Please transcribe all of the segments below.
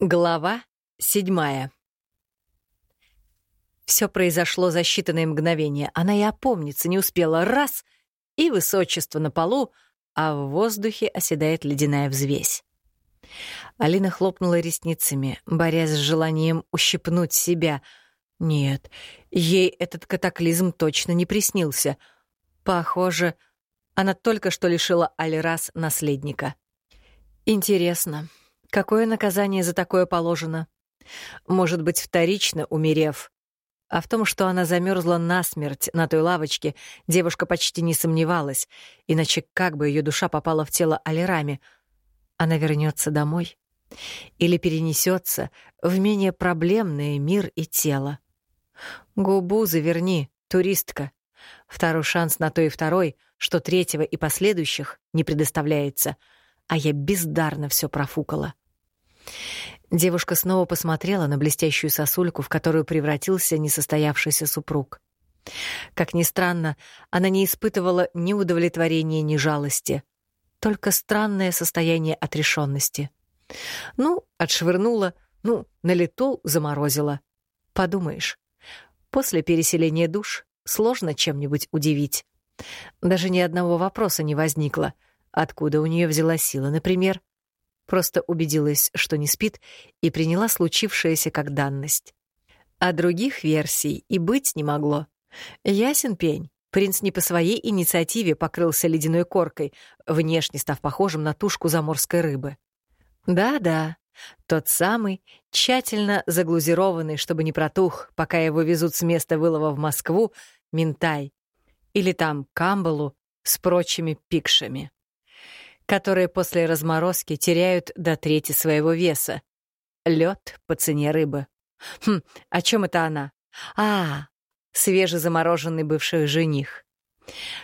Глава седьмая. Все произошло за считанные мгновения. Она и опомниться не успела. Раз — и высочество на полу, а в воздухе оседает ледяная взвесь. Алина хлопнула ресницами, борясь с желанием ущипнуть себя. Нет, ей этот катаклизм точно не приснился. Похоже, она только что лишила Альрас наследника. Интересно, Какое наказание за такое положено? Может быть, вторично умерев. А в том, что она замерзла насмерть на той лавочке, девушка почти не сомневалась, иначе как бы ее душа попала в тело Алирами? Она вернется домой? Или перенесется в менее проблемный мир и тело? Губу заверни, туристка. Второй шанс на то и второй, что третьего и последующих не предоставляется — а я бездарно все профукала. Девушка снова посмотрела на блестящую сосульку, в которую превратился несостоявшийся супруг. Как ни странно, она не испытывала ни удовлетворения, ни жалости, только странное состояние отрешенности. Ну, отшвырнула, ну, на лету заморозила. Подумаешь, после переселения душ сложно чем-нибудь удивить. Даже ни одного вопроса не возникло — Откуда у нее взялась сила, например? Просто убедилась, что не спит, и приняла случившееся как данность. А других версий и быть не могло. Ясен пень. Принц не по своей инициативе покрылся ледяной коркой, внешне став похожим на тушку заморской рыбы. Да-да, тот самый, тщательно заглузированный, чтобы не протух, пока его везут с места вылова в Москву, Минтай. Или там Камбалу с прочими пикшами которые после разморозки теряют до трети своего веса. Лед по цене рыбы. Хм, о чем это она? А, свежезамороженный бывший жених.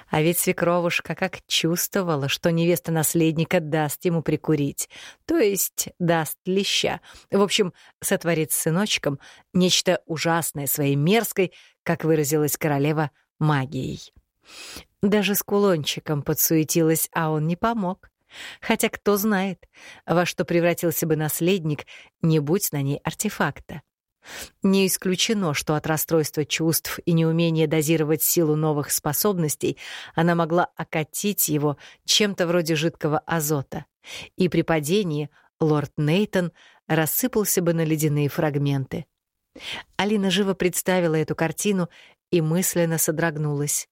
А ведь свекровушка как чувствовала, что невеста наследника даст ему прикурить, то есть даст леща. В общем, сотворит с сыночком нечто ужасное своей мерзкой, как выразилась королева, магией. Даже с кулончиком подсуетилась, а он не помог. Хотя кто знает, во что превратился бы наследник, не будь на ней артефакта. Не исключено, что от расстройства чувств и неумения дозировать силу новых способностей она могла окатить его чем-то вроде жидкого азота, и при падении лорд Нейтон рассыпался бы на ледяные фрагменты. Алина живо представила эту картину и мысленно содрогнулась.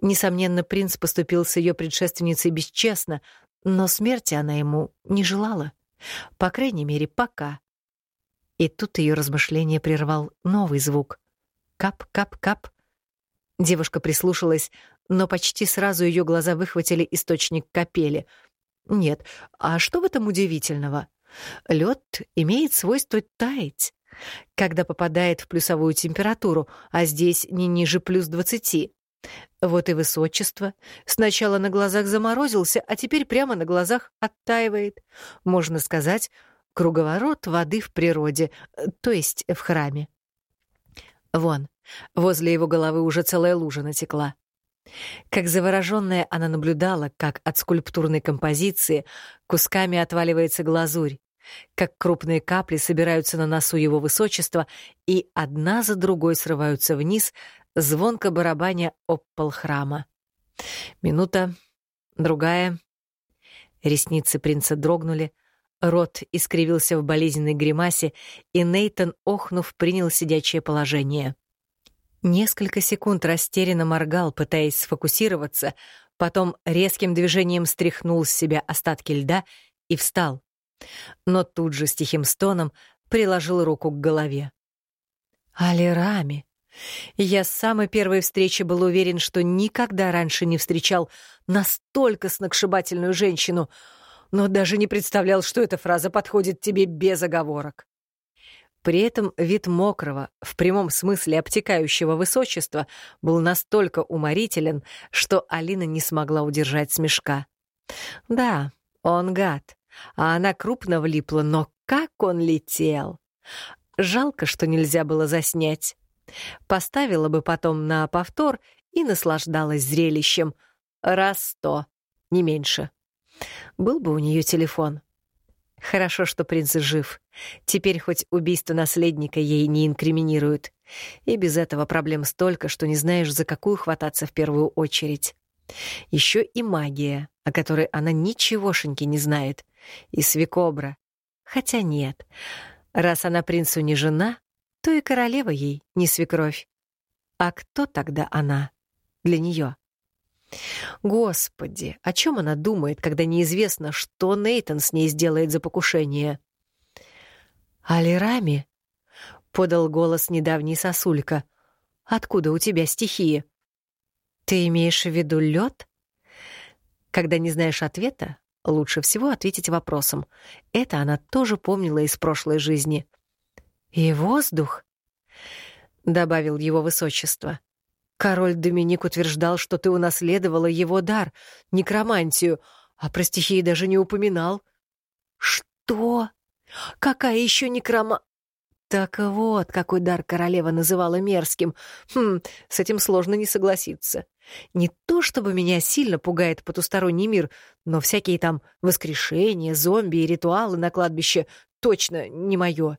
Несомненно, принц поступил с ее предшественницей бесчестно, но смерти она ему не желала. По крайней мере, пока. И тут ее размышление прервал новый звук. Кап-кап-кап. Девушка прислушалась, но почти сразу ее глаза выхватили источник капели. Нет, а что в этом удивительного? Лед имеет свойство таять, когда попадает в плюсовую температуру, а здесь не ниже плюс двадцати. Вот и высочество. Сначала на глазах заморозился, а теперь прямо на глазах оттаивает. Можно сказать, круговорот воды в природе, то есть в храме. Вон, возле его головы уже целая лужа натекла. Как завороженная она наблюдала, как от скульптурной композиции кусками отваливается глазурь, как крупные капли собираются на носу его высочества и одна за другой срываются вниз, звонко барабаня об пол храма. Минута, другая. Ресницы принца дрогнули, рот искривился в болезненной гримасе, и Нейтон, охнув, принял сидячее положение. Несколько секунд растерянно моргал, пытаясь сфокусироваться, потом резким движением стряхнул с себя остатки льда и встал. Но тут же с тихим стоном приложил руку к голове. «Алирами!» Я с самой первой встречи был уверен, что никогда раньше не встречал настолько сногсшибательную женщину, но даже не представлял, что эта фраза подходит тебе без оговорок. При этом вид мокрого, в прямом смысле обтекающего высочества, был настолько уморителен, что Алина не смогла удержать смешка. Да, он гад, а она крупно влипла, но как он летел! Жалко, что нельзя было заснять. Поставила бы потом на повтор и наслаждалась зрелищем. Раз сто, не меньше. Был бы у нее телефон. Хорошо, что принц жив. Теперь хоть убийство наследника ей не инкриминируют. И без этого проблем столько, что не знаешь, за какую хвататься в первую очередь. Еще и магия, о которой она ничегошеньки не знает. И свекобра. Хотя нет. Раз она принцу не жена, то и королева ей не свекровь. А кто тогда она для нее? Господи, о чем она думает, когда неизвестно, что Нейтон с ней сделает за покушение? «Алирами?» — подал голос недавний сосулька. «Откуда у тебя стихии?» «Ты имеешь в виду лед? Когда не знаешь ответа, лучше всего ответить вопросом. Это она тоже помнила из прошлой жизни. «И воздух?» — добавил его высочество. Король Доминик утверждал, что ты унаследовала его дар, некромантию, а про стихии даже не упоминал. Что? Какая еще некрома... Так вот, какой дар королева называла мерзким. Хм, с этим сложно не согласиться. Не то чтобы меня сильно пугает потусторонний мир, но всякие там воскрешения, зомби и ритуалы на кладбище точно не мое.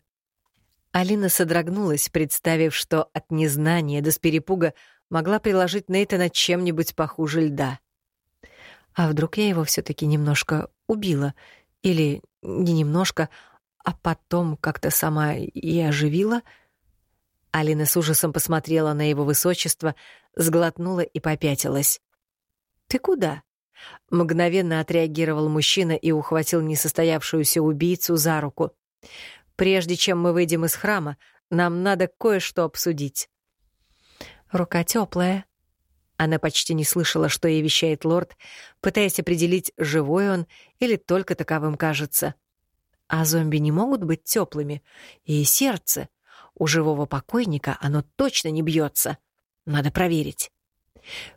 Алина содрогнулась, представив, что от незнания до перепуга могла приложить Нейтана чем-нибудь похуже льда. А вдруг я его все таки немножко убила? Или не немножко, а потом как-то сама и оживила? Алина с ужасом посмотрела на его высочество, сглотнула и попятилась. «Ты куда?» Мгновенно отреагировал мужчина и ухватил несостоявшуюся убийцу за руку. «Прежде чем мы выйдем из храма, нам надо кое-что обсудить». Рука теплая. Она почти не слышала, что ей вещает лорд, пытаясь определить, живой он или только таковым кажется. А зомби не могут быть теплыми. И сердце. У живого покойника оно точно не бьется. Надо проверить.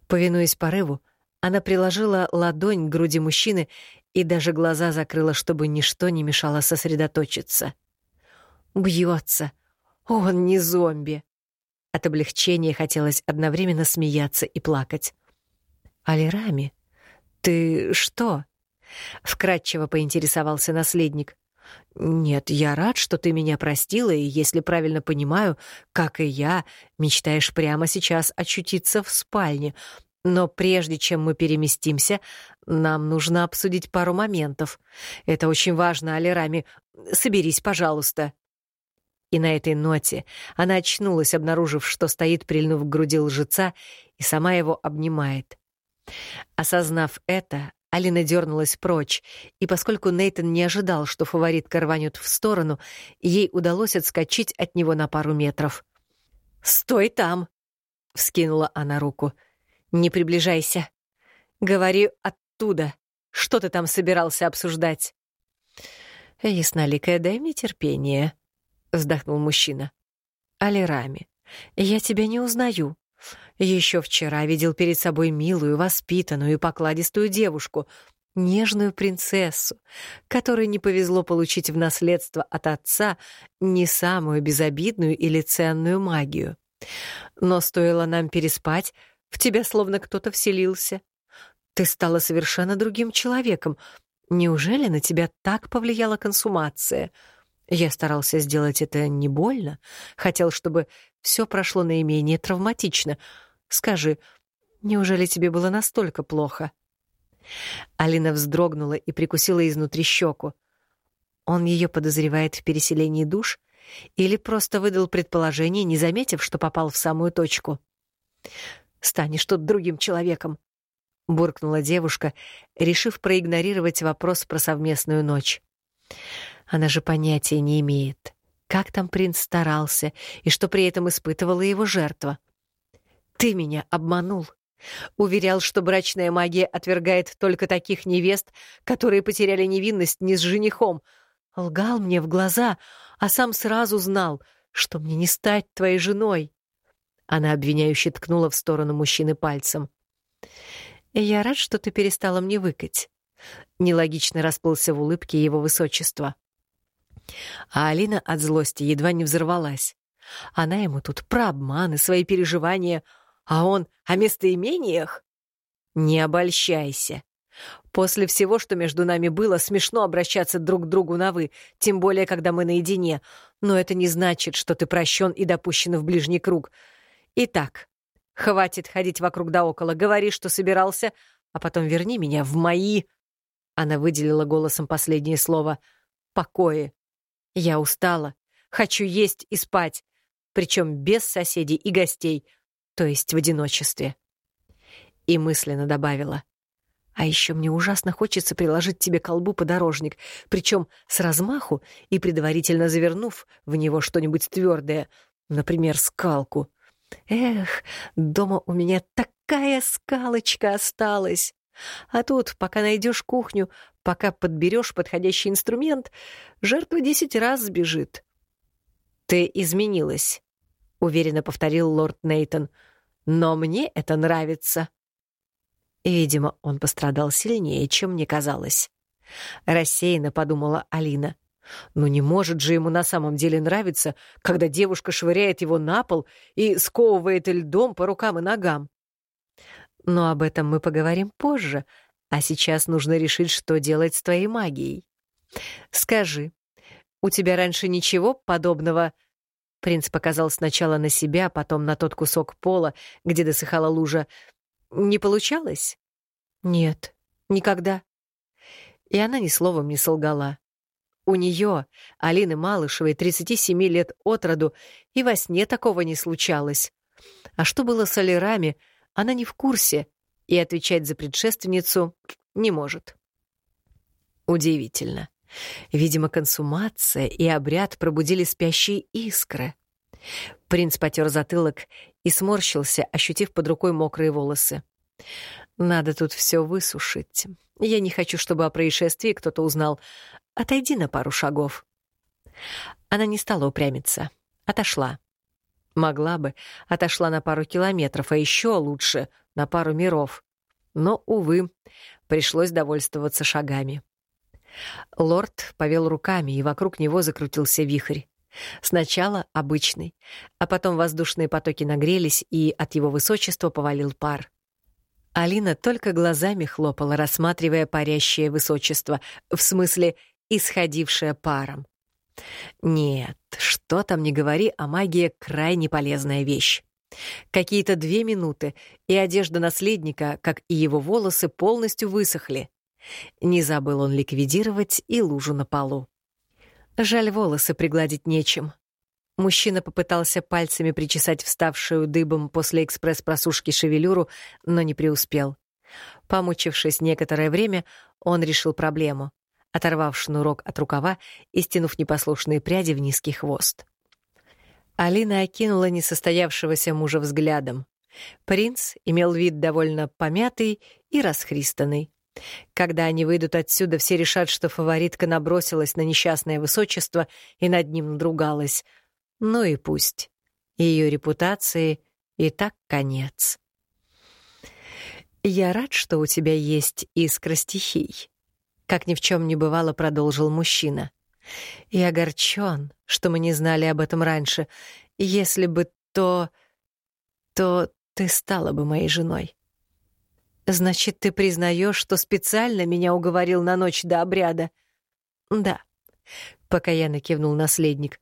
Повинуясь порыву, она приложила ладонь к груди мужчины и даже глаза закрыла, чтобы ничто не мешало сосредоточиться. Бьется. Он не зомби. От облегчения хотелось одновременно смеяться и плакать. «Алирами, ты что?» — вкратчиво поинтересовался наследник. «Нет, я рад, что ты меня простила, и, если правильно понимаю, как и я, мечтаешь прямо сейчас очутиться в спальне. Но прежде чем мы переместимся, нам нужно обсудить пару моментов. Это очень важно, Алирами. Соберись, пожалуйста». И на этой ноте она очнулась, обнаружив, что стоит, прильнув к груди лжеца, и сама его обнимает. Осознав это, Алина дернулась прочь, и поскольку Нейтон не ожидал, что фаворитка рванет в сторону, ей удалось отскочить от него на пару метров. «Стой там!» — вскинула она руку. «Не приближайся. Говори оттуда. Что ты там собирался обсуждать?» «Ясноликая, дай мне терпение», — вздохнул мужчина. «Алирами, я тебя не узнаю. Еще вчера видел перед собой милую, воспитанную и покладистую девушку, нежную принцессу, которой не повезло получить в наследство от отца не самую безобидную или ценную магию. Но стоило нам переспать, в тебя словно кто-то вселился. Ты стала совершенно другим человеком. Неужели на тебя так повлияла консумация?» Я старался сделать это не больно, хотел, чтобы все прошло наименее травматично. Скажи, неужели тебе было настолько плохо?» Алина вздрогнула и прикусила изнутри щеку. Он ее подозревает в переселении душ или просто выдал предположение, не заметив, что попал в самую точку? «Станешь тут другим человеком», — буркнула девушка, решив проигнорировать вопрос про совместную ночь. Она же понятия не имеет, как там принц старался и что при этом испытывала его жертва. «Ты меня обманул», Уверял, что брачная магия отвергает только таких невест, которые потеряли невинность не с женихом. Лгал мне в глаза, а сам сразу знал, что мне не стать твоей женой. Она обвиняюще ткнула в сторону мужчины пальцем. «Я рад, что ты перестала мне выкать». Нелогично расплылся в улыбке его высочества. А Алина от злости едва не взорвалась. Она ему тут про обманы, свои переживания, а он о местоимениях? Не обольщайся. После всего, что между нами было, смешно обращаться друг к другу на «вы», тем более, когда мы наедине. Но это не значит, что ты прощен и допущен в ближний круг. Итак, хватит ходить вокруг да около. Говори, что собирался, а потом верни меня в мои...» Она выделила голосом последнее слово. «Покои. Я устала. Хочу есть и спать. Причем без соседей и гостей, то есть в одиночестве». И мысленно добавила. А еще мне ужасно хочется приложить тебе колбу подорожник, причем с размаху и предварительно завернув в него что-нибудь твердое, например, скалку. Эх, дома у меня такая скалочка осталась. А тут, пока найдешь кухню, пока подберешь подходящий инструмент, жертва десять раз сбежит. «Ты изменилась», — уверенно повторил лорд Нейтон. «Но мне это нравится». Видимо, он пострадал сильнее, чем мне казалось. Рассеянно подумала Алина. Но не может же ему на самом деле нравиться, когда девушка швыряет его на пол и сковывает льдом по рукам и ногам. Но об этом мы поговорим позже, а сейчас нужно решить, что делать с твоей магией. Скажи, у тебя раньше ничего подобного... Принц показал сначала на себя, потом на тот кусок пола, где досыхала лужа, не получалось? Нет, никогда. И она ни словом не солгала. У нее, Алины Малышевой, 37 лет от роду, и во сне такого не случалось. А что было с Алирами, она не в курсе, и отвечать за предшественницу не может. Удивительно. Видимо, консумация и обряд пробудили спящие искры. Принц потер затылок и сморщился, ощутив под рукой мокрые волосы. «Надо тут все высушить. Я не хочу, чтобы о происшествии кто-то узнал. Отойди на пару шагов». Она не стала упрямиться. Отошла. Могла бы, отошла на пару километров, а еще лучше — на пару миров. Но, увы, пришлось довольствоваться шагами. Лорд повел руками, и вокруг него закрутился вихрь. Сначала обычный, а потом воздушные потоки нагрелись, и от его высочества повалил пар. Алина только глазами хлопала, рассматривая парящее высочество, в смысле, исходившее паром. Нет, что там не говори, а магия — крайне полезная вещь. Какие-то две минуты, и одежда наследника, как и его волосы, полностью высохли. Не забыл он ликвидировать и лужу на полу. Жаль, волосы пригладить нечем. Мужчина попытался пальцами причесать вставшую дыбом после экспресс-просушки шевелюру, но не преуспел. Помучившись некоторое время, он решил проблему, оторвав шнурок от рукава и стянув непослушные пряди в низкий хвост. Алина окинула несостоявшегося мужа взглядом. Принц имел вид довольно помятый и расхристанный. Когда они выйдут отсюда, все решат, что фаворитка набросилась на несчастное высочество и над ним надругалась. Ну и пусть. Ее репутации и так конец. «Я рад, что у тебя есть искра стихий», — как ни в чем не бывало, продолжил мужчина. «И огорчен, что мы не знали об этом раньше. Если бы то... то ты стала бы моей женой». «Значит, ты признаешь, что специально меня уговорил на ночь до обряда?» «Да», — покаянно кивнул наследник.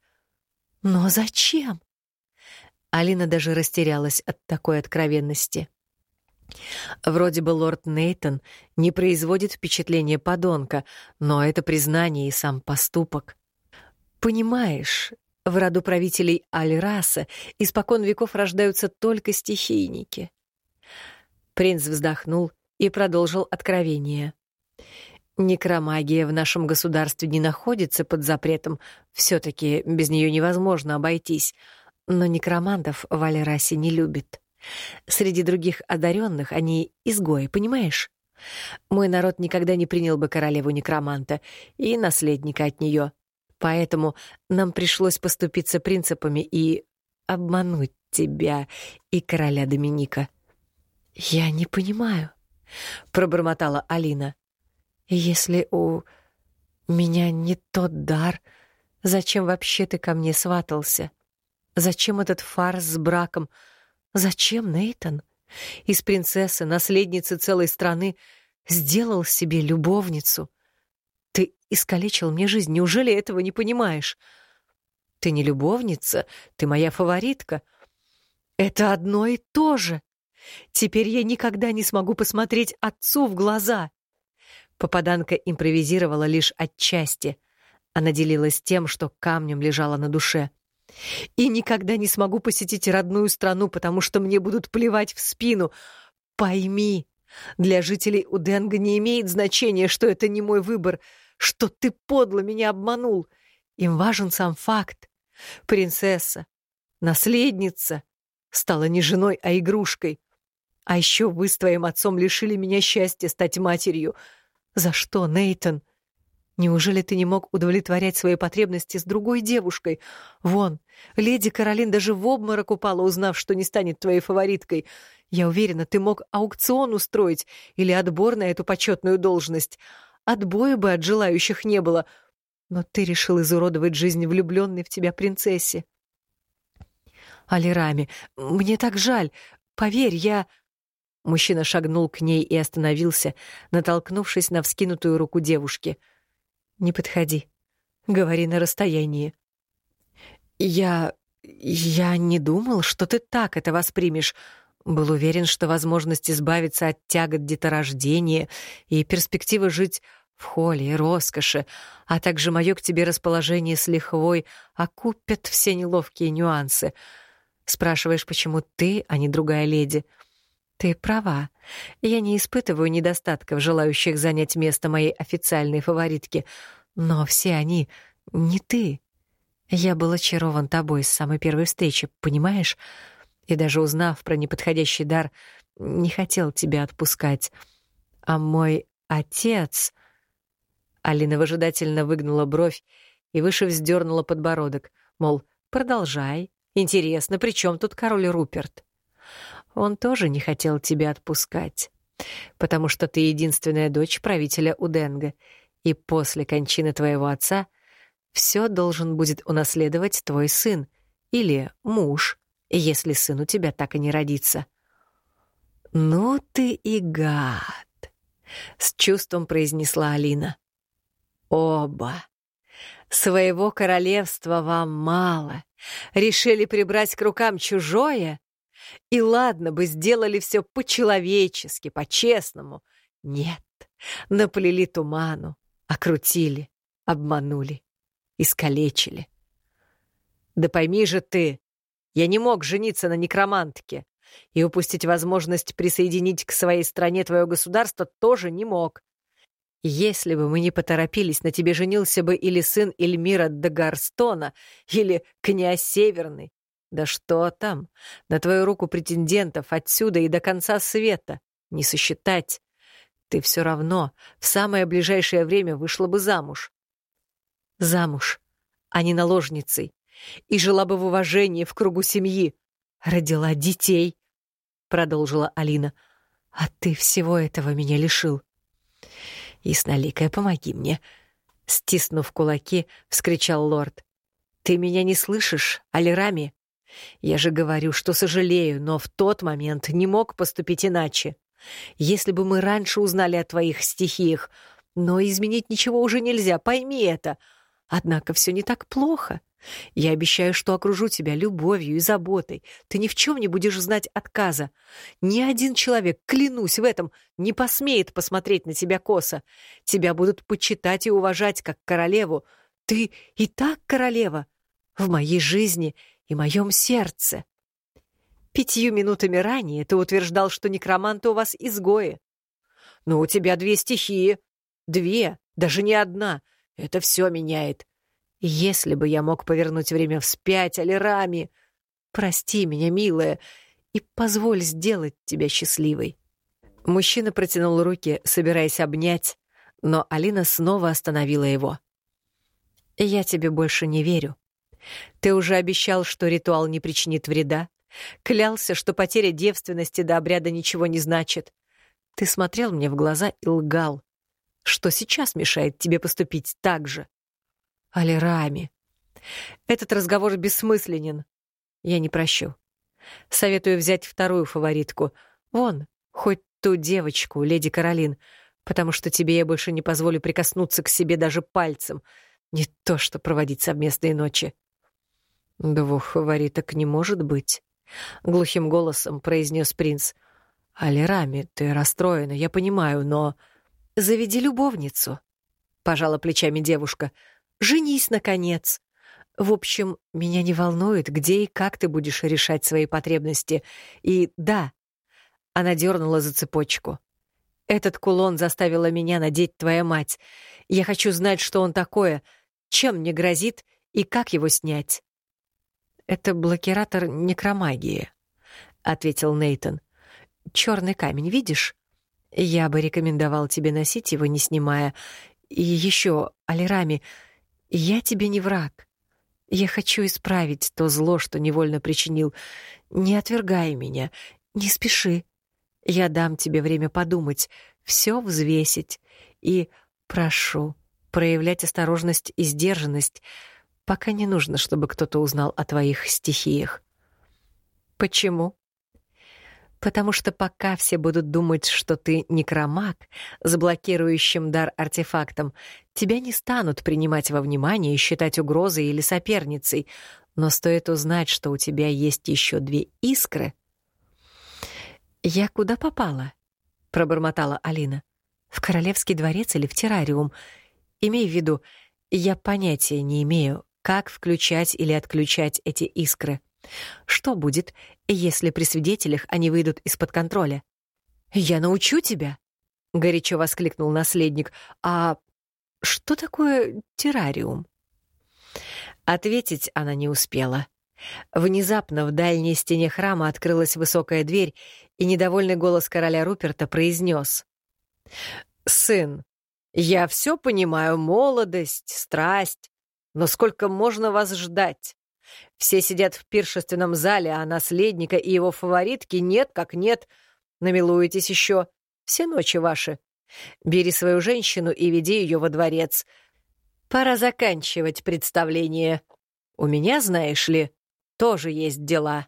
«Но зачем?» Алина даже растерялась от такой откровенности. Вроде бы лорд Нейтон не производит впечатления подонка, но это признание и сам поступок. Понимаешь, в роду правителей Аль-Раса испокон веков рождаются только стихийники. Принц вздохнул и продолжил откровение. Некромагия в нашем государстве не находится под запретом, все таки без нее невозможно обойтись, но некромантов в Алирасе не любит. Среди других одаренных они изгои, понимаешь? Мой народ никогда не принял бы королеву некроманта и наследника от нее, поэтому нам пришлось поступиться принципами и обмануть тебя и короля Доминика. «Я не понимаю», — пробормотала Алина. «Если у меня не тот дар, зачем вообще ты ко мне сватался? Зачем этот фарс с браком? Зачем, Нейтон? Из принцессы, наследницы целой страны, сделал себе любовницу. Ты искалечил мне жизнь, неужели этого не понимаешь? Ты не любовница, ты моя фаворитка. Это одно и то же. Теперь я никогда не смогу посмотреть отцу в глаза. Попаданка импровизировала лишь отчасти. Она делилась тем, что камнем лежала на душе. И никогда не смогу посетить родную страну, потому что мне будут плевать в спину. Пойми, для жителей Уденга не имеет значения, что это не мой выбор, что ты подло меня обманул. Им важен сам факт. Принцесса, наследница, стала не женой, а игрушкой. А еще вы с твоим отцом лишили меня счастья стать матерью. За что, Нейтон? Неужели ты не мог удовлетворять свои потребности с другой девушкой? Вон, леди Каролин даже в обморок упала, узнав, что не станет твоей фавориткой. Я уверена, ты мог аукцион устроить или отбор на эту почетную должность. Отбоя бы от желающих не было. Но ты решил изуродовать жизнь влюбленной в тебя принцессе. Алирами, мне так жаль. Поверь, я... Мужчина шагнул к ней и остановился, натолкнувшись на вскинутую руку девушки — не подходи. Говори на расстоянии. Я... я не думал, что ты так это воспримешь. Был уверен, что возможность избавиться от тягот деторождения и перспектива жить в холле и роскоши, а также мое к тебе расположение с лихвой окупят все неловкие нюансы. Спрашиваешь, почему ты, а не другая леди? Ты права. Я не испытываю недостатков, желающих занять место моей официальной фаворитки, но все они не ты. Я был очарован тобой с самой первой встречи, понимаешь? И даже узнав про неподходящий дар, не хотел тебя отпускать. А мой отец... Алина выжидательно выгнула бровь и выше вздернула подбородок, мол, продолжай. Интересно, при чем тут король Руперт? Он тоже не хотел тебя отпускать, потому что ты единственная дочь правителя Уденга, и после кончины твоего отца все должен будет унаследовать твой сын или муж, если сын у тебя так и не родится. «Ну ты и гад!» — с чувством произнесла Алина. «Оба! Своего королевства вам мало. Решили прибрать к рукам чужое? И ладно бы сделали все по-человечески, по-честному. Нет, наплели туману, окрутили, обманули, искалечили. Да пойми же ты, я не мог жениться на некромантке и упустить возможность присоединить к своей стране твое государство тоже не мог. Если бы мы не поторопились, на тебе женился бы или сын Эльмира де Гарстона, или князь Северный, да что там? На твою руку претендентов отсюда и до конца света. Не сосчитать. Ты все равно в самое ближайшее время вышла бы замуж. Замуж, а не наложницей. И жила бы в уважении в кругу семьи. Родила детей, — продолжила Алина. А ты всего этого меня лишил. Ясноликая, помоги мне. Стиснув кулаки, вскричал лорд. Ты меня не слышишь, Алирами? Я же говорю, что сожалею, но в тот момент не мог поступить иначе. Если бы мы раньше узнали о твоих стихиях, но изменить ничего уже нельзя, пойми это. Однако все не так плохо. Я обещаю, что окружу тебя любовью и заботой. Ты ни в чем не будешь знать отказа. Ни один человек, клянусь в этом, не посмеет посмотреть на тебя косо. Тебя будут почитать и уважать как королеву. Ты и так королева. В моей жизни и моем сердце. Пятью минутами ранее ты утверждал, что некроманты у вас изгои. Но у тебя две стихии. Две, даже не одна. Это все меняет. Если бы я мог повернуть время вспять, Алирами, прости меня, милая, и позволь сделать тебя счастливой. Мужчина протянул руки, собираясь обнять, но Алина снова остановила его. «Я тебе больше не верю. Ты уже обещал, что ритуал не причинит вреда. Клялся, что потеря девственности до обряда ничего не значит. Ты смотрел мне в глаза и лгал. Что сейчас мешает тебе поступить так же? Алирами. Этот разговор бессмысленен. Я не прощу. Советую взять вторую фаворитку. Вон, хоть ту девочку, леди Каролин. потому что тебе я больше не позволю прикоснуться к себе даже пальцем, не то что проводить совместные ночи». «Двух фавориток не может быть», — глухим голосом произнес принц. «Алирами, ты расстроена, я понимаю, но...» «Заведи любовницу», — пожала плечами девушка. «Женись, наконец. В общем, меня не волнует, где и как ты будешь решать свои потребности. И да, она дернула за цепочку. Этот кулон заставила меня надеть твоя мать. Я хочу знать, что он такое, чем мне грозит и как его снять. Это блокиратор некромагии, ответил Нейтон. Черный камень, видишь? Я бы рекомендовал тебе носить его, не снимая. И еще, Алирами, я тебе не враг. Я хочу исправить то зло, что невольно причинил. Не отвергай меня, не спеши. Я дам тебе время подумать, все взвесить. И прошу проявлять осторожность и сдержанность, пока не нужно, чтобы кто-то узнал о твоих стихиях. Почему? Потому что пока все будут думать, что ты некромаг с блокирующим дар артефактом, тебя не станут принимать во внимание и считать угрозой или соперницей. Но стоит узнать, что у тебя есть еще две искры. «Я куда попала?» — пробормотала Алина. «В королевский дворец или в террариум? Имей в виду, я понятия не имею, как включать или отключать эти искры». Что будет, если при свидетелях они выйдут из-под контроля? «Я научу тебя!» — горячо воскликнул наследник. «А что такое террариум?» Ответить она не успела. Внезапно в дальней стене храма открылась высокая дверь, и недовольный голос короля Руперта произнес. «Сын, я все понимаю, молодость, страсть, но сколько можно вас ждать? Все сидят в пиршественном зале, а наследника и его фаворитки нет как нет. Намилуетесь еще. Все ночи ваши. Бери свою женщину и веди ее во дворец. Пора заканчивать представление. У меня, знаешь ли, тоже есть дела.